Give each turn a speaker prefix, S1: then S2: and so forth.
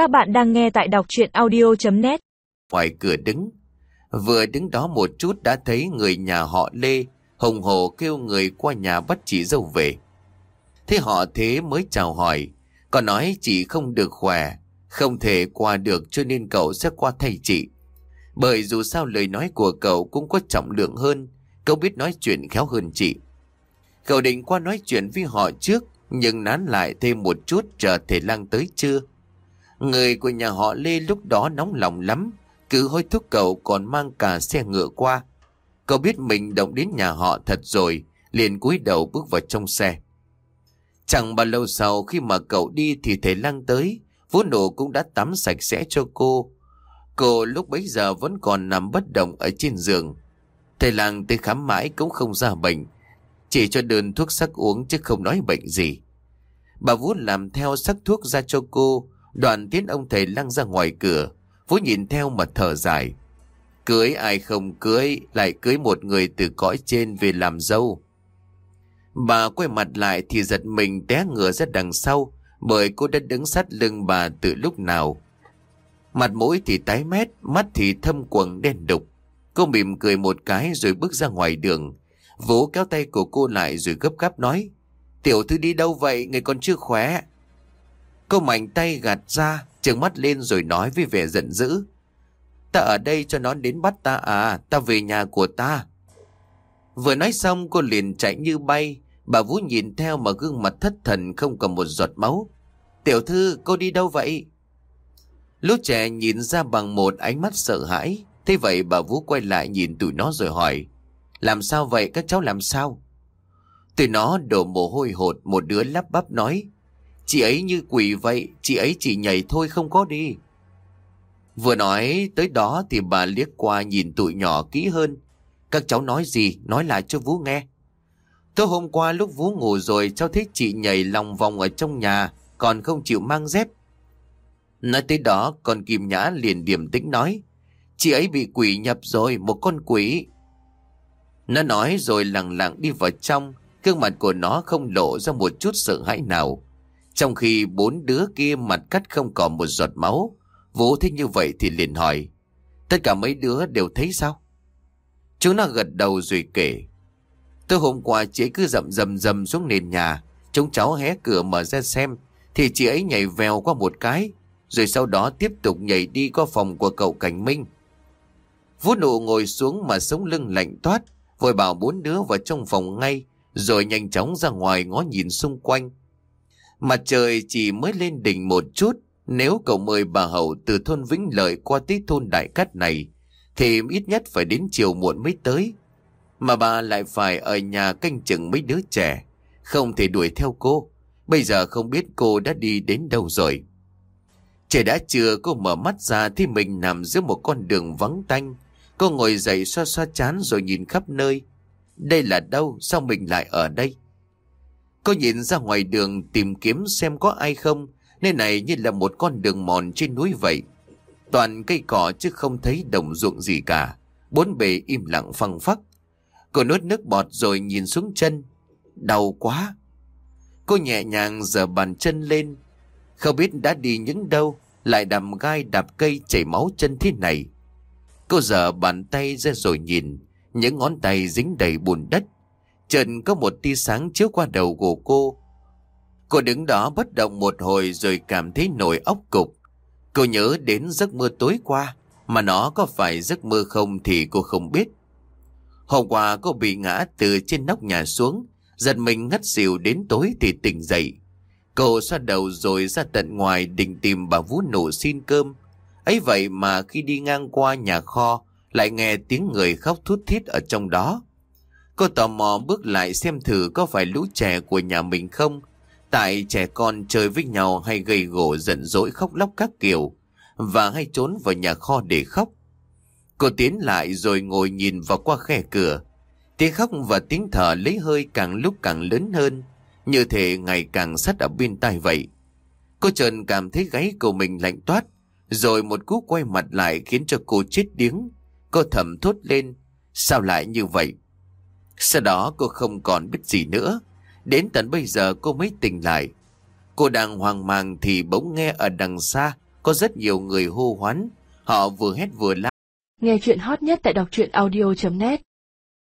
S1: Các bạn đang nghe tại đọc chuyện audio.net
S2: ngoài cửa đứng. Vừa đứng đó một chút đã thấy người nhà họ Lê hùng hồ kêu người qua nhà bắt chị dâu về. Thế họ thế mới chào hỏi, còn nói chị không được khỏe, không thể qua được cho nên cậu sẽ qua thay chị. Bởi dù sao lời nói của cậu cũng có trọng lượng hơn, cậu biết nói chuyện khéo hơn chị. Cậu định qua nói chuyện với họ trước, nhưng nán lại thêm một chút chờ thể lang tới chưa. Người của nhà họ Lê lúc đó nóng lòng lắm, cứ hối thúc cậu còn mang cả xe ngựa qua. Cậu biết mình động đến nhà họ thật rồi, liền cúi đầu bước vào trong xe. Chẳng bao lâu sau khi mà cậu đi thì thầy Lăng tới, Vũ nổ cũng đã tắm sạch sẽ cho cô. Cô lúc bấy giờ vẫn còn nằm bất động ở trên giường. Thầy Lăng tới khám mãi cũng không ra bệnh, chỉ cho đơn thuốc sắc uống chứ không nói bệnh gì. Bà Vũ làm theo sắc thuốc ra cho cô, đoạn tiến ông thầy Lăng ra ngoài cửa. Vũ nhìn theo mà thở dài. Cưới ai không cưới, lại cưới một người từ cõi trên về làm dâu. Bà quay mặt lại thì giật mình té ngửa ra đằng sau, bởi cô đã đứng sát lưng bà từ lúc nào. Mặt mũi thì tái mét, mắt thì thâm quầng đen đục. Cô mỉm cười một cái rồi bước ra ngoài đường. Vũ kéo tay của cô lại rồi gấp gáp nói. Tiểu thư đi đâu vậy, người còn chưa khỏe. Cô mạnh tay gạt ra, trừng mắt lên rồi nói với vẻ giận dữ. Ta ở đây cho nó đến bắt ta à, ta về nhà của ta. Vừa nói xong cô liền chạy như bay, bà Vũ nhìn theo mà gương mặt thất thần không còn một giọt máu. Tiểu thư, cô đi đâu vậy? Lũ trẻ nhìn ra bằng một ánh mắt sợ hãi, thế vậy bà Vũ quay lại nhìn tụi nó rồi hỏi. Làm sao vậy các cháu làm sao? Tụi nó đổ mồ hôi hột một đứa lắp bắp nói. Chị ấy như quỷ vậy, chị ấy chỉ nhảy thôi không có đi. Vừa nói tới đó thì bà liếc qua nhìn tụi nhỏ kỹ hơn. Các cháu nói gì, nói lại cho Vũ nghe. Tối hôm qua lúc Vũ ngủ rồi cháu thấy chị nhảy lòng vòng ở trong nhà, còn không chịu mang dép. Nói tới đó, con Kim Nhã liền điềm tĩnh nói. Chị ấy bị quỷ nhập rồi, một con quỷ. Nó nói rồi lặng lặng đi vào trong, gương mặt của nó không lộ ra một chút sợ hãi nào. Trong khi bốn đứa kia mặt cắt không còn một giọt máu, Vũ thấy như vậy thì liền hỏi. Tất cả mấy đứa đều thấy sao? Chúng nó gật đầu rồi kể. Tôi hôm qua chị cứ dầm rầm rầm xuống nền nhà. Chúng cháu hé cửa mở ra xem. Thì chị ấy nhảy vèo qua một cái. Rồi sau đó tiếp tục nhảy đi qua phòng của cậu Cảnh Minh. Vũ nụ ngồi xuống mà sống lưng lạnh toát. Vội bảo bốn đứa vào trong phòng ngay. Rồi nhanh chóng ra ngoài ngó nhìn xung quanh. Mặt trời chỉ mới lên đỉnh một chút. Nếu cậu mời bà Hậu từ thôn Vĩnh Lợi qua tới thôn Đại Cát này, thì ít nhất phải đến chiều muộn mới tới. Mà bà lại phải ở nhà canh chừng mấy đứa trẻ, không thể đuổi theo cô. Bây giờ không biết cô đã đi đến đâu rồi. Trời đã trưa cô mở mắt ra thì mình nằm giữa một con đường vắng tanh. Cô ngồi dậy xoa xoa chán rồi nhìn khắp nơi. Đây là đâu? Sao mình lại ở đây? Cô nhìn ra ngoài đường tìm kiếm xem có ai không, Nơi này như là một con đường mòn trên núi vậy. Toàn cây cỏ chứ không thấy đồng ruộng gì cả. Bốn bề im lặng phăng phắc. Cô nuốt nước bọt rồi nhìn xuống chân. Đau quá. Cô nhẹ nhàng giở bàn chân lên. Không biết đã đi những đâu. Lại đầm gai đạp cây chảy máu chân thế này. Cô giở bàn tay ra rồi nhìn. Những ngón tay dính đầy bùn đất. Trần có một tia sáng chiếu qua đầu của cô Cô đứng đó bất động một hồi rồi cảm thấy nổi óc cục. Cô nhớ đến giấc mơ tối qua, mà nó có phải giấc mơ không thì cô không biết. Hôm qua cô bị ngã từ trên nóc nhà xuống, giật mình ngất xỉu đến tối thì tỉnh dậy. Cô xoa đầu rồi ra tận ngoài định tìm bà Vũ nổ xin cơm. ấy vậy mà khi đi ngang qua nhà kho, lại nghe tiếng người khóc thút thít ở trong đó. Cô tò mò bước lại xem thử có phải lũ trẻ của nhà mình không, Tại trẻ con chơi với nhau hay gây gỗ giận dỗi khóc lóc các kiểu và hay trốn vào nhà kho để khóc. Cô tiến lại rồi ngồi nhìn vào qua khe cửa. Tiếng khóc và tiếng thở lấy hơi càng lúc càng lớn hơn, như thể ngày càng sắt ở bên tai vậy. Cô trần cảm thấy gáy của mình lạnh toát, rồi một cú quay mặt lại khiến cho cô chết điếng. Cô thầm thốt lên, sao lại như vậy? Sau đó cô không còn biết gì nữa. Đến tận bây giờ cô mới tỉnh lại. Cô đang hoang mang thì bỗng nghe ở đằng xa có rất nhiều người hô hoán. Họ vừa hét vừa la.
S3: Nghe chuyện hot nhất tại đọc truyện audio.net